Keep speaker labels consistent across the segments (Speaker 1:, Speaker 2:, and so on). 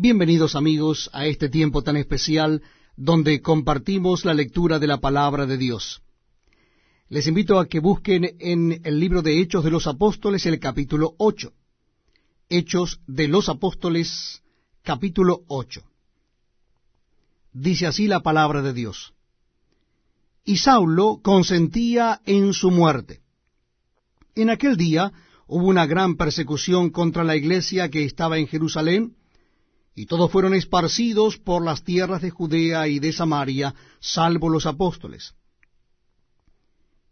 Speaker 1: Bienvenidos amigos a este tiempo tan especial donde compartimos la lectura de la palabra de Dios. Les invito a que busquen en el libro de Hechos de los Apóstoles el capítulo 8. Hechos de los Apóstoles capítulo 8. Dice así la palabra de Dios. Y Saulo consentía en su muerte. En aquel día hubo una gran persecución contra la iglesia que estaba en Jerusalén, y todos fueron esparcidos por las tierras de Judea y de Samaria, salvo los apóstoles.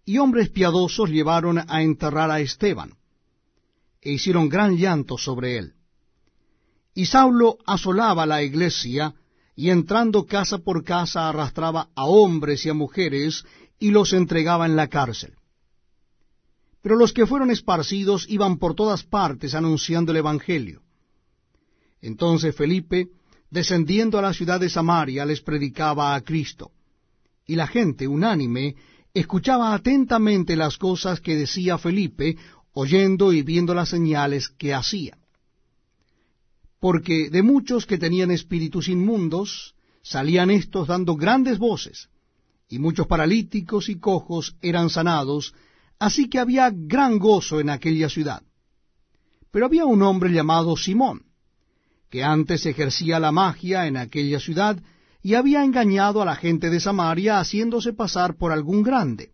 Speaker 1: Y hombres piadosos llevaron a enterrar a Esteban, e hicieron gran llanto sobre él. Y Saulo asolaba la iglesia, y entrando casa por casa arrastraba a hombres y a mujeres, y los entregaba en la cárcel. Pero los que fueron esparcidos iban por todas partes anunciando el Evangelio. Entonces Felipe, descendiendo a la ciudad de Samaria, les predicaba a Cristo. Y la gente, unánime, escuchaba atentamente las cosas que decía Felipe, oyendo y viendo las señales que hacía. Porque de muchos que tenían espíritus inmundos, salían éstos dando grandes voces, y muchos paralíticos y cojos eran sanados, así que había gran gozo en aquella ciudad. Pero había un hombre llamado Simón, que antes ejercía la magia en aquella ciudad y había engañado a la gente de Samaria haciéndose pasar por algún grande.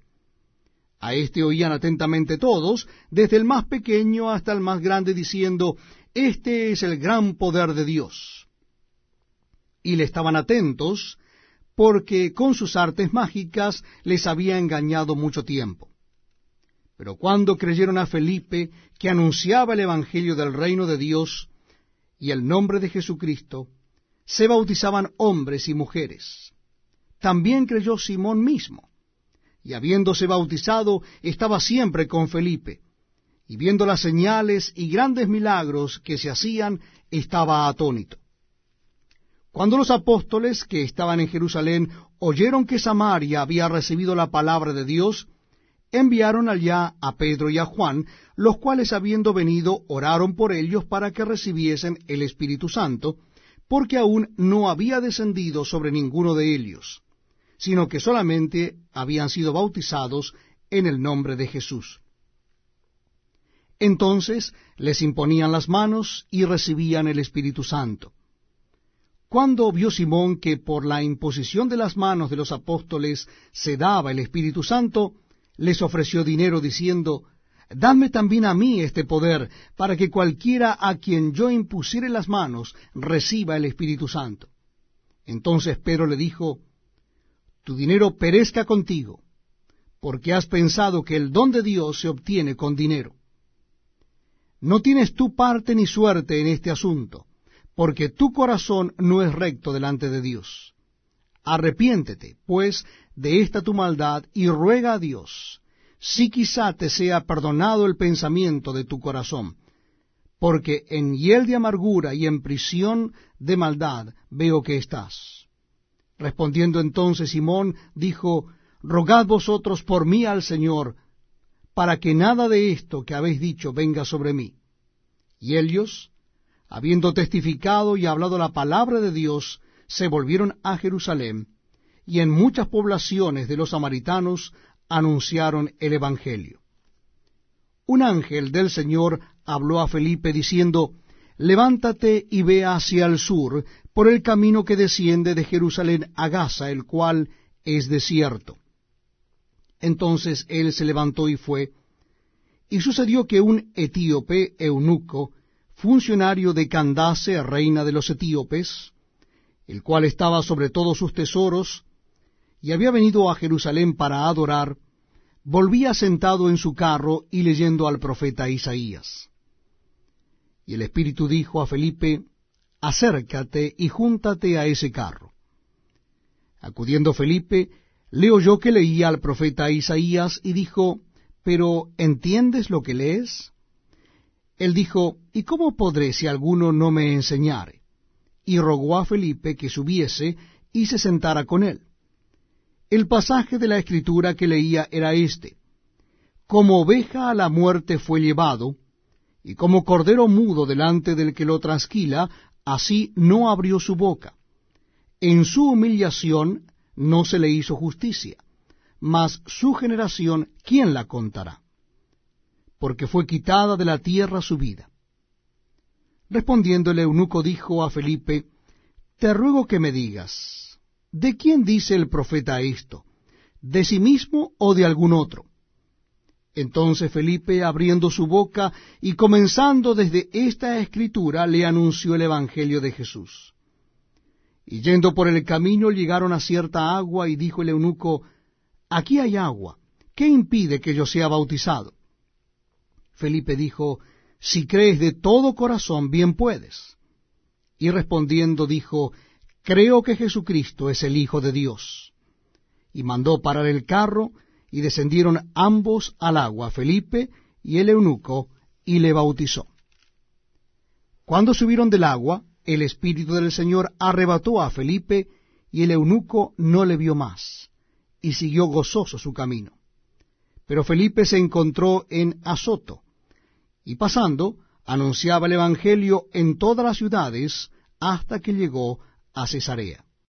Speaker 1: A éste oían atentamente todos, desde el más pequeño hasta el más grande, diciendo, Este es el gran poder de Dios. Y le estaban atentos, porque con sus artes mágicas les había engañado mucho tiempo. Pero cuando creyeron a Felipe, que anunciaba el Evangelio del reino de Dios, y el nombre de Jesucristo, se bautizaban hombres y mujeres. También creyó Simón mismo, y habiéndose bautizado, estaba siempre con Felipe, y viendo las señales y grandes milagros que se hacían, estaba atónito. Cuando los apóstoles que estaban en Jerusalén oyeron que Samaria había recibido la palabra de Dios, enviaron allá a Pedro y a Juan, los cuales habiendo venido oraron por ellos para que recibiesen el Espíritu Santo, porque aún no había descendido sobre ninguno de ellos, sino que solamente habían sido bautizados en el nombre de Jesús. Entonces les imponían las manos y recibían el Espíritu Santo. Cuando vio Simón que por la imposición de las manos de los apóstoles se daba el Espíritu Santo, les ofreció dinero diciendo, Dadme también a mí este poder, para que cualquiera a quien yo impusiere las manos reciba el Espíritu Santo. Entonces Pedro le dijo, Tu dinero perezca contigo, porque has pensado que el don de Dios se obtiene con dinero. No tienes tu parte ni suerte en este asunto, porque tu corazón no es recto delante de Dios. Arrepiéntete, pues, de esta tu maldad y ruega a Dios, si quizá te sea perdonado el pensamiento de tu corazón, porque en hiel de amargura y en prisión de maldad veo que estás. Respondiendo entonces Simón, dijo, Rogad vosotros por mí al Señor, para que nada de esto que habéis dicho venga sobre mí. Y ellos, habiendo testificado y hablado la palabra de Dios, se volvieron a Jerusalén, y en muchas poblaciones de los samaritanos anunciaron el Evangelio. Un ángel del Señor habló a Felipe diciendo, Levántate y ve hacia el sur, por el camino que desciende de Jerusalén a Gaza, el cual es desierto. Entonces él se levantó y fue, y sucedió que un etíope eunuco, funcionario de Candace, reina de los etíopes, el cual estaba sobre todos sus tesoros, y había venido a Jerusalén para adorar, volvía sentado en su carro y leyendo al profeta Isaías. Y el Espíritu dijo a Felipe, acércate y júntate a ese carro. Acudiendo Felipe, le oyó que leía al profeta Isaías y dijo, pero ¿entiendes lo que lees? Él dijo, ¿y cómo podré si alguno no me enseñare? Y rogó a Felipe que subiese y se sentara con él. El pasaje de la escritura que leía era este. Como oveja a la muerte fue llevado, y como cordero mudo delante del que lo trasquila, así no abrió su boca. En su humillación no se le hizo justicia, mas su generación, ¿quién la contará? Porque fue quitada de la tierra su vida. Respondiendo el eunuco dijo a Felipe, Te ruego que me digas, ¿de quién dice el profeta esto? ¿De sí mismo o de algún otro? Entonces Felipe, abriendo su boca y comenzando desde esta escritura, le anunció el Evangelio de Jesús. Y yendo por el camino llegaron a cierta agua y dijo el eunuco, Aquí hay agua, ¿qué impide que yo sea bautizado? Felipe dijo, Si crees de todo corazón, bien puedes. Y respondiendo dijo, Creo que Jesucristo es el Hijo de Dios. Y mandó parar el carro, y descendieron ambos al agua, Felipe y el eunuco, y le bautizó. Cuando subieron del agua, el Espíritu del Señor arrebató a Felipe, y el eunuco no le vio más, y siguió gozoso su camino. Pero Felipe se encontró en Azoto, y pasando, anunciaba el Evangelio en todas las ciudades hasta que llegó a Cesarea.